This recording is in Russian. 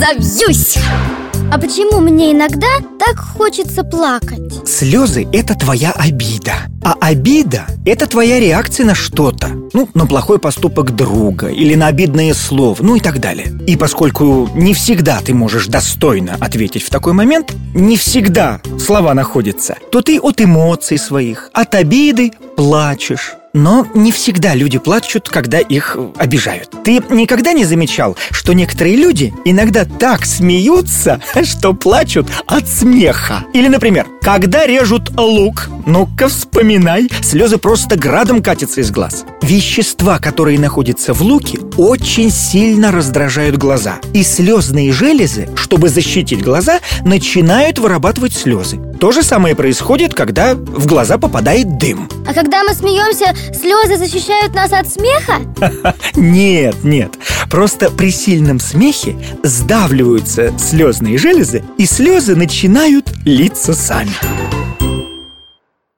разобьюсь А почему мне иногда так хочется плакать? Слезы – это твоя обида. А обида – это твоя реакция на что-то. Ну, на плохой поступок друга Или на обидное слово, ну и так далее. И поскольку не всегда ты можешь достойно ответить в такой момент Не всегда слова находятся То ты от эмоций своих, от обиды плачешь но не всегда люди плачут, когда их обижают. Ты никогда не замечал, что некоторые люди иногда так смеются, что плачут от смеха? Или, например, когда режут лук, ну-ка вспоминай, слезы просто градом катятся из глаз. Вещества, которые находятся в луке, очень сильно раздражают глаза. И слезные железы, чтобы защитить глаза, начинают вырабатывать слезы. То же самое происходит, когда в глаза попадает дым. А когда мы смеемся, слезы защищают нас от смеха? Нет, нет. Просто при сильном смехе сдавливаются слезные железы, и слезы начинают литься сами.